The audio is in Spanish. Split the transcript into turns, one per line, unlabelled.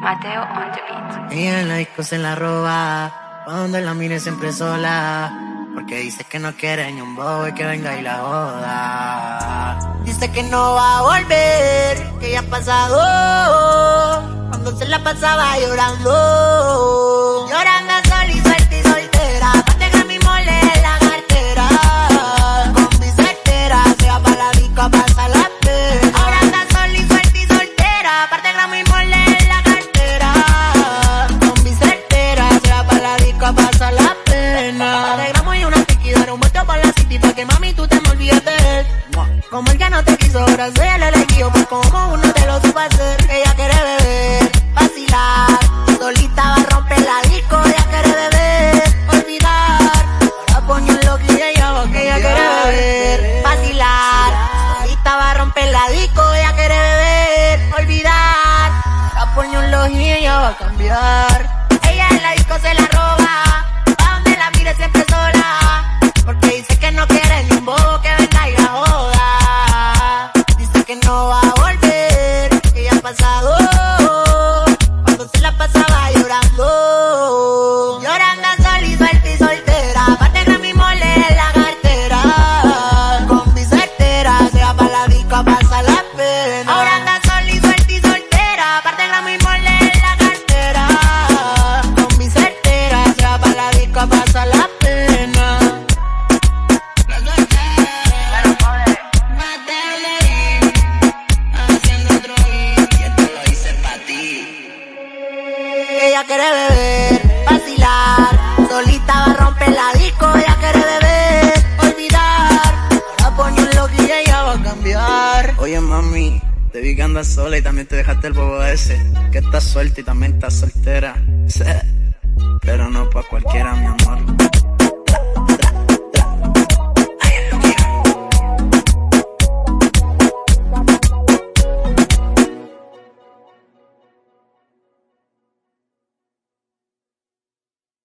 Mateo on the beat.
Ella en la disco se la roba, donde la mire siempre sola. Porque dice que no quiere ni un bobo y que venga y la joda. Dice que no va a volver, que ya ha pasado. Cuando se la pasaba. Llorando vuelto por la city pa' que mami tú te me olvides de él. Como él ya no te quiso, ahora soy el elegido, pues como uno te lo supo hacer. Ella quiere beber, vacilar, solita va a romper la disco, ella quiere beber, olvidar. Ahora pone un loco y ella va que ella quiere beber, vacilar, solita va a romper la disco, ella quiere beber, olvidar. Ahora pone un loco y ella va a cambiar. Ella en la disco se la roba, Ella quiere beber, vacilar, solita va a romper la disco, ella quiere beber, olvidar, ahora pone un loco y ella va a cambiar.
Oye mami, te vi que andas sola y también te dejaste el bobo ese. Que estás suelta y también estás soltera. Pero no pa' cualquiera, mi amor.